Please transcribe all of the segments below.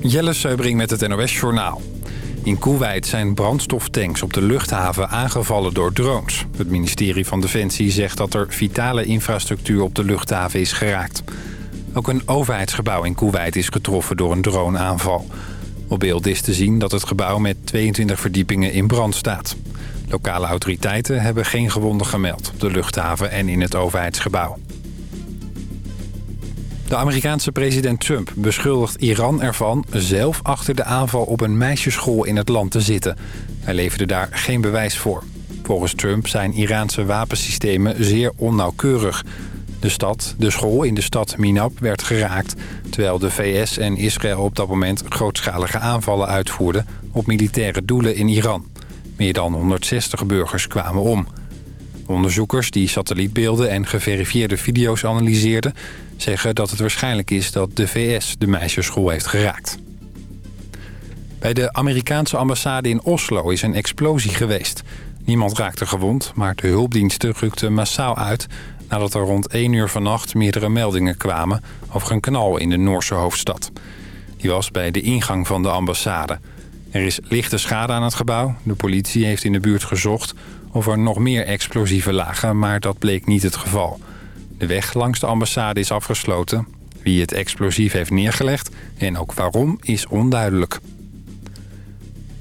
Jelle Seubring met het NOS Journaal. In Kuwait zijn brandstoftanks op de luchthaven aangevallen door drones. Het ministerie van Defensie zegt dat er vitale infrastructuur op de luchthaven is geraakt. Ook een overheidsgebouw in Kuwait is getroffen door een droneaanval. Op beeld is te zien dat het gebouw met 22 verdiepingen in brand staat. Lokale autoriteiten hebben geen gewonden gemeld op de luchthaven en in het overheidsgebouw. De Amerikaanse president Trump beschuldigt Iran ervan zelf achter de aanval op een meisjesschool in het land te zitten. Hij leverde daar geen bewijs voor. Volgens Trump zijn Iraanse wapensystemen zeer onnauwkeurig. De, stad, de school in de stad Minab werd geraakt... terwijl de VS en Israël op dat moment grootschalige aanvallen uitvoerden... op militaire doelen in Iran. Meer dan 160 burgers kwamen om. Onderzoekers die satellietbeelden en geverifieerde video's analyseerden... zeggen dat het waarschijnlijk is dat de VS de meisjesschool heeft geraakt. Bij de Amerikaanse ambassade in Oslo is een explosie geweest. Niemand raakte gewond, maar de hulpdiensten rukten massaal uit... nadat er rond 1 uur vannacht meerdere meldingen kwamen... over een knal in de Noorse hoofdstad. Die was bij de ingang van de ambassade. Er is lichte schade aan het gebouw. De politie heeft in de buurt gezocht of er nog meer explosieven lagen... maar dat bleek niet het geval. De weg langs de ambassade is afgesloten. Wie het explosief heeft neergelegd en ook waarom is onduidelijk.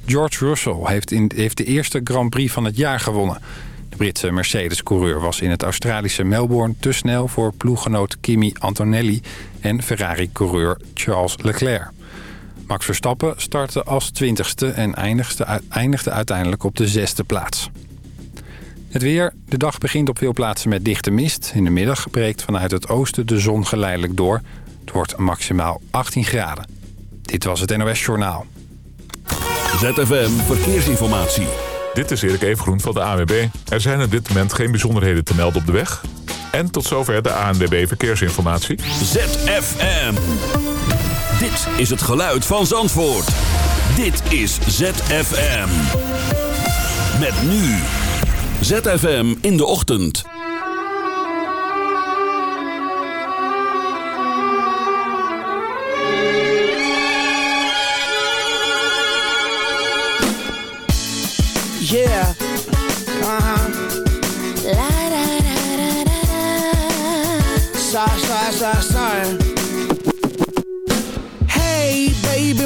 George Russell heeft, in, heeft de eerste Grand Prix van het jaar gewonnen. De Britse Mercedes-coureur was in het Australische Melbourne te snel... voor ploeggenoot Kimi Antonelli en Ferrari-coureur Charles Leclerc. Max Verstappen startte als twintigste en eindigde, eindigde uiteindelijk op de zesde plaats. Het weer. De dag begint op veel plaatsen met dichte mist. In de middag breekt vanuit het oosten de zon geleidelijk door. Het wordt maximaal 18 graden. Dit was het NOS Journaal. ZFM Verkeersinformatie. Dit is Erik Evengroen van de AWB. Er zijn op dit moment geen bijzonderheden te melden op de weg. En tot zover de ANWB Verkeersinformatie. ZFM. Dit is het geluid van Zandvoort. Dit is ZFM. Met nu... ZFM in de ochtend. Yeah. Uh-huh. La da da da da da. Hey, baby,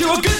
you a good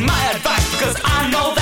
my advice, cause I know that.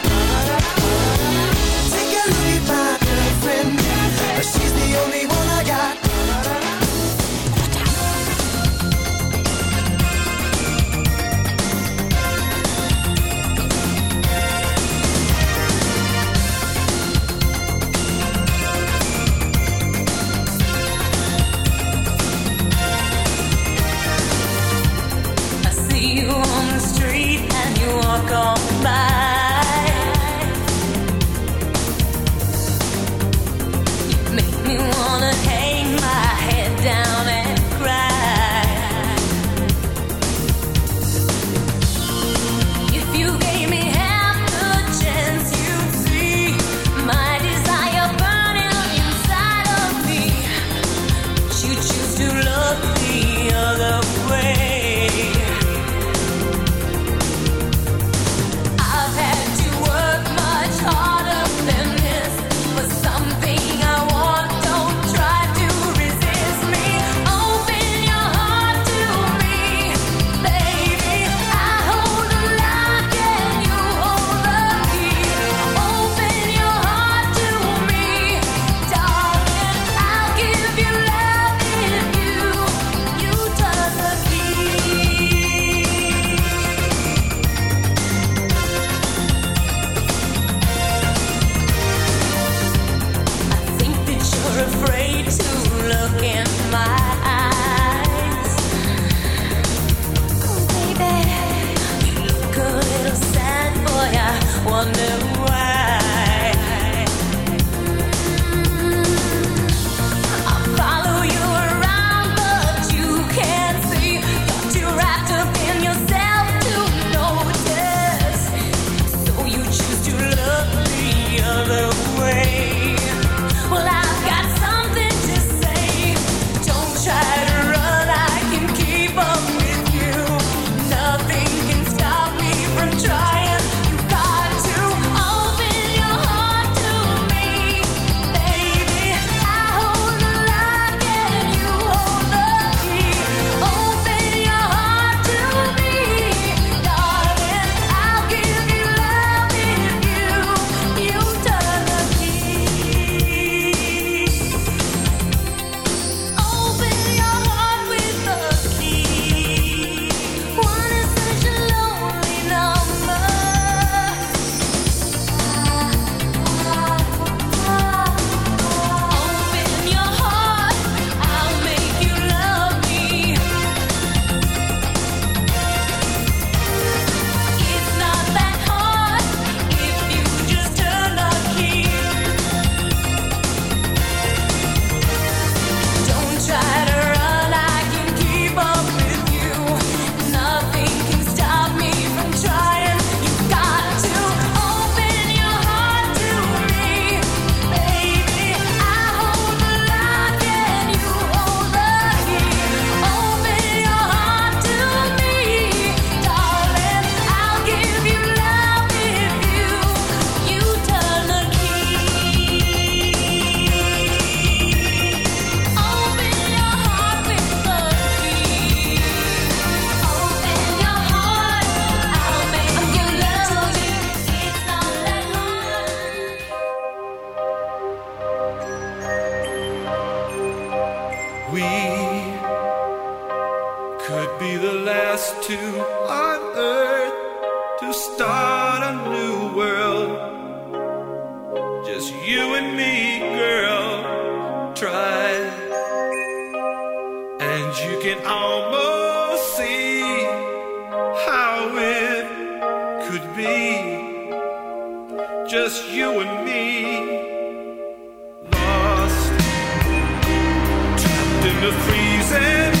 The freezing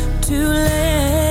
too late,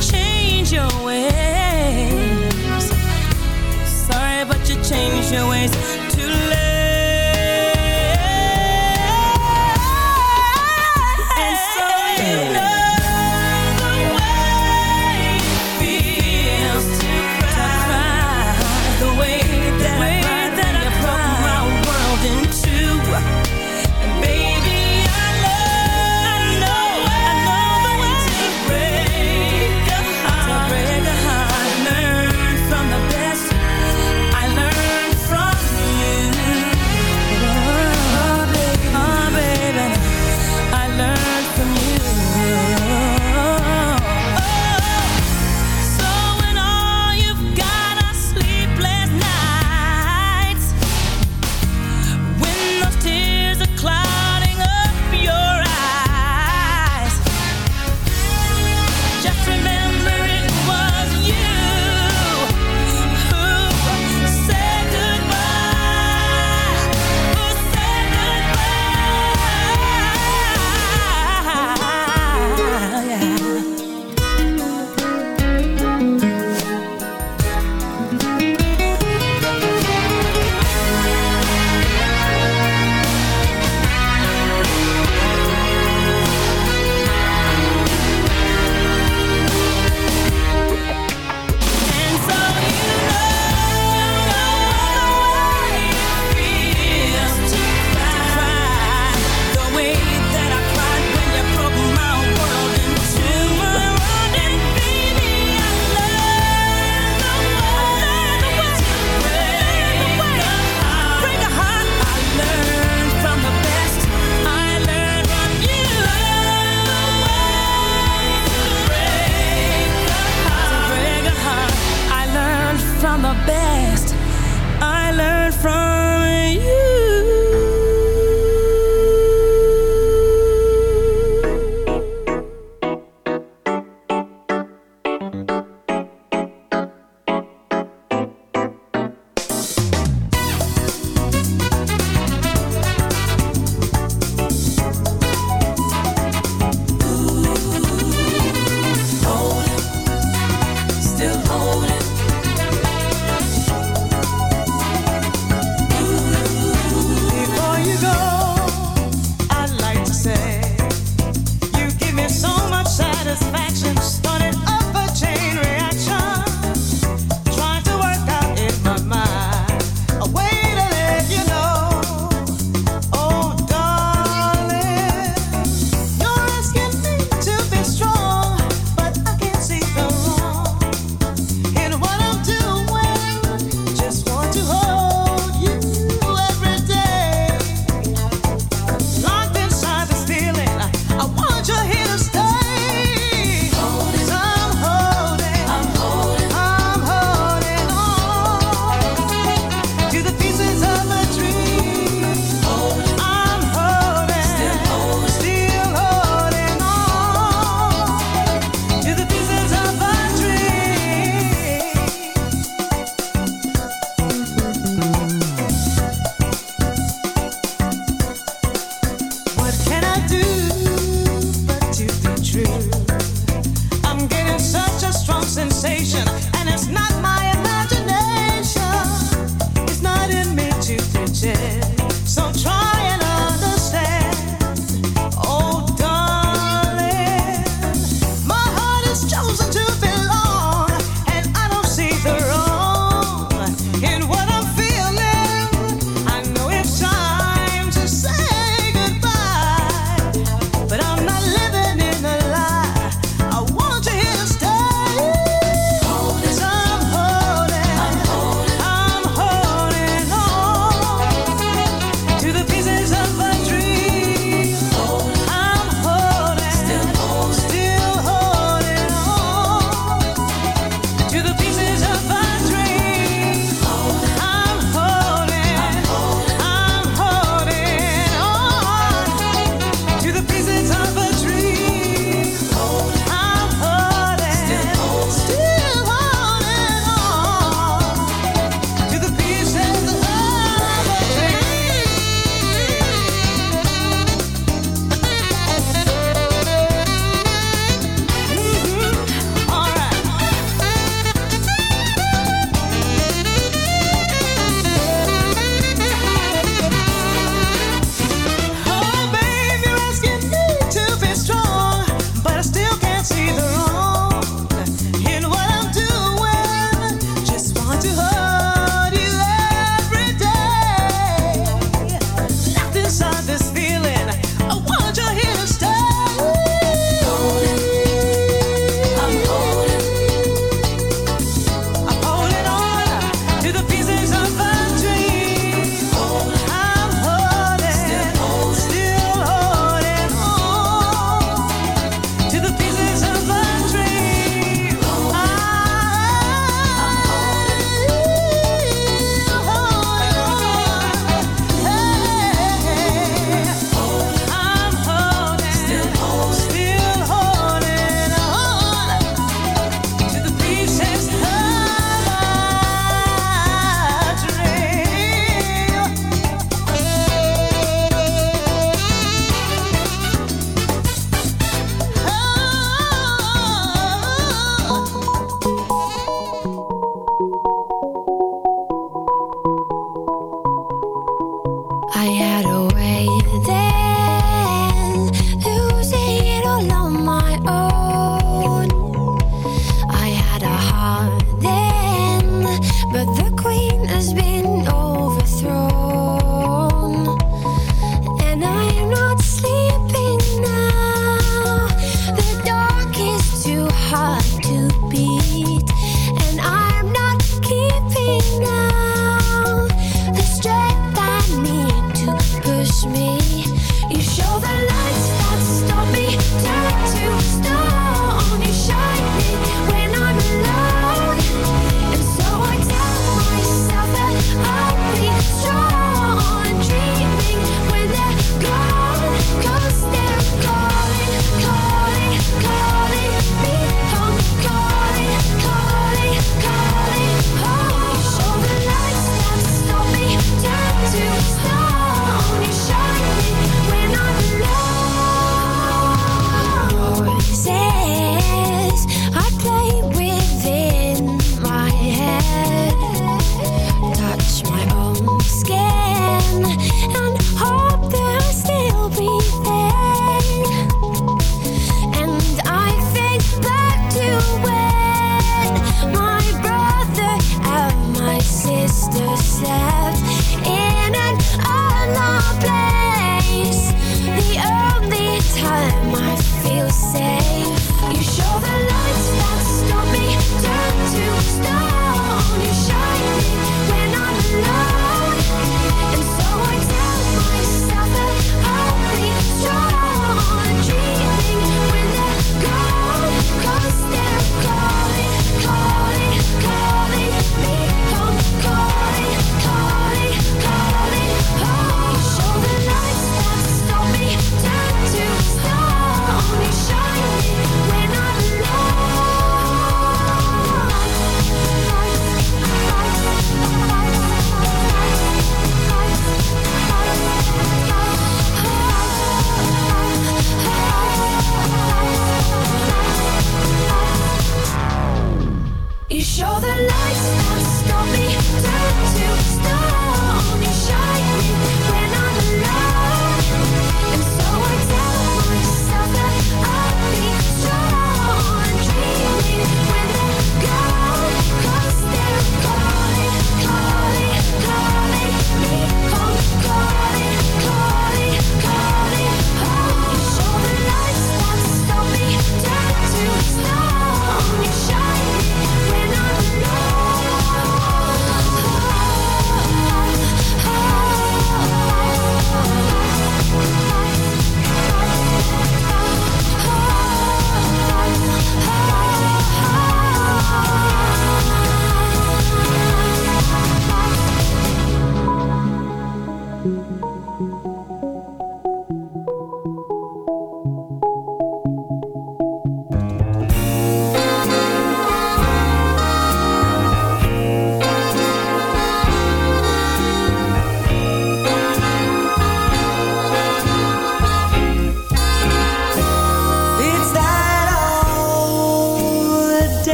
your ways. Sorry, but you changed your ways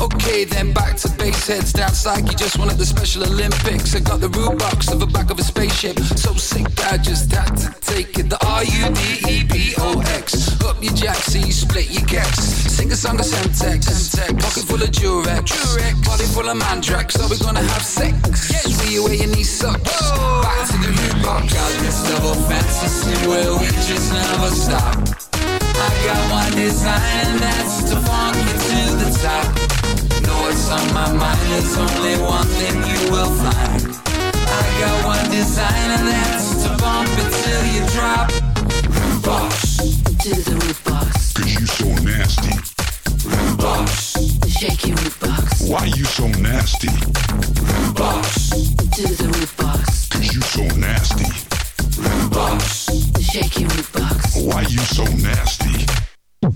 Okay, then back to base heads. Like you just won at the Special Olympics. I got the Rudebox of the back of a spaceship. So sick, I just had to take it. The R U D E B O X. Up your jack, so you split your gex. Sing a song of Semtex. Pocket full of Durex. Body full of Mandrax. Are we gonna have sex? Yes. you where your knee sucks. Back to the Rudebox. Got this double fantasy where we just never stop. I got one design and that's to funk you to the top. Know what's on my mind, there's only one thing you will find. I got one design and that's to bump it till you drop. Roof box, To the Rudebox. Cause you so nasty. roof box, Shake your root box. Why you so nasty? roof box, To the Rudebox. Cause you so nasty. roof box. Shake your Rudebox. Why you so nasty?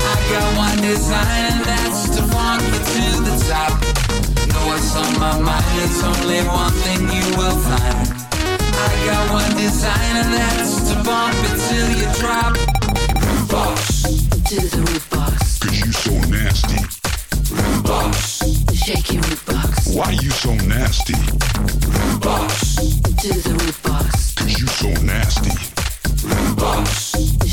I got one design and that's to funk you to the top. Know what's on my mind? It's only one thing you will find. I got one design and that's to bump it till you drop. Roof To the Rudebox. Cause you so nasty. roof box, Shake your box. Why you so nasty? roof To the Rudebox. Cause you so nasty. roof box.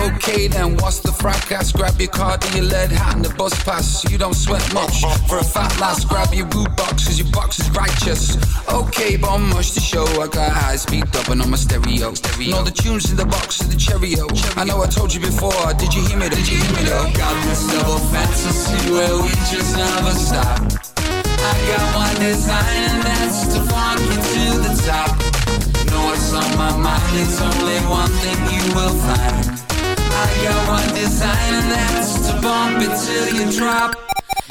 Okay, then what's the fracas? Grab your card and your lead hat and the bus pass. So you don't sweat much. For a fat lass, grab your Rudebox, cause your box is righteous. Okay, but I'm much to show. I got high speed dubbing on my stereo. stereo. Know the tunes in the box of the Cheerio. I know I told you before. Did you hear me? Did you hear me though? Got this double fantasy where we just never stop. I got one design and that's to funk you to the top. Know what's on my mind? It's only one thing you will find. I got one design and that's to bump it till you drop.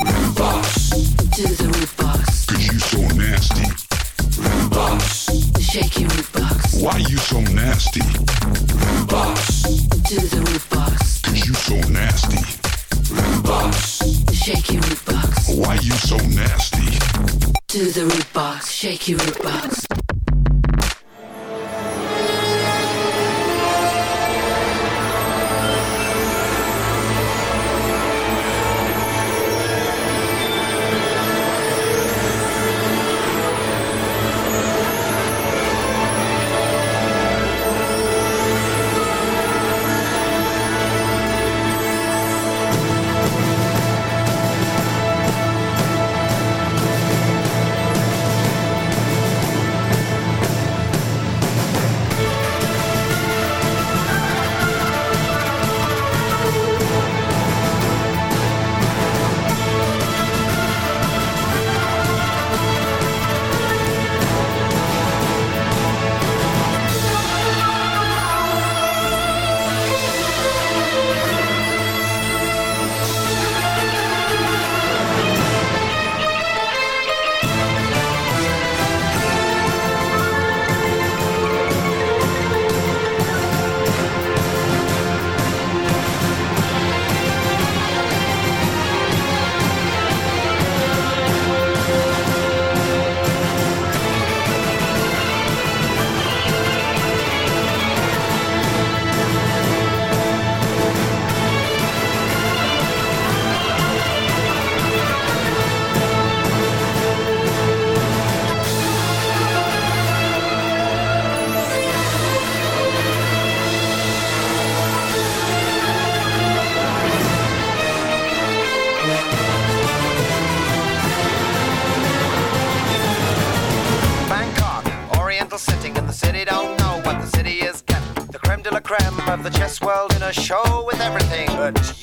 Roof box, To the Rudebox. Cause you so nasty. roof box, Shake your Rudebox. Why you so nasty? roof box, To the Rudebox. Cause you so nasty. roof box. Shake your root box. Why you so nasty? To the Rudebox. Shake your Rudebox. show with everything but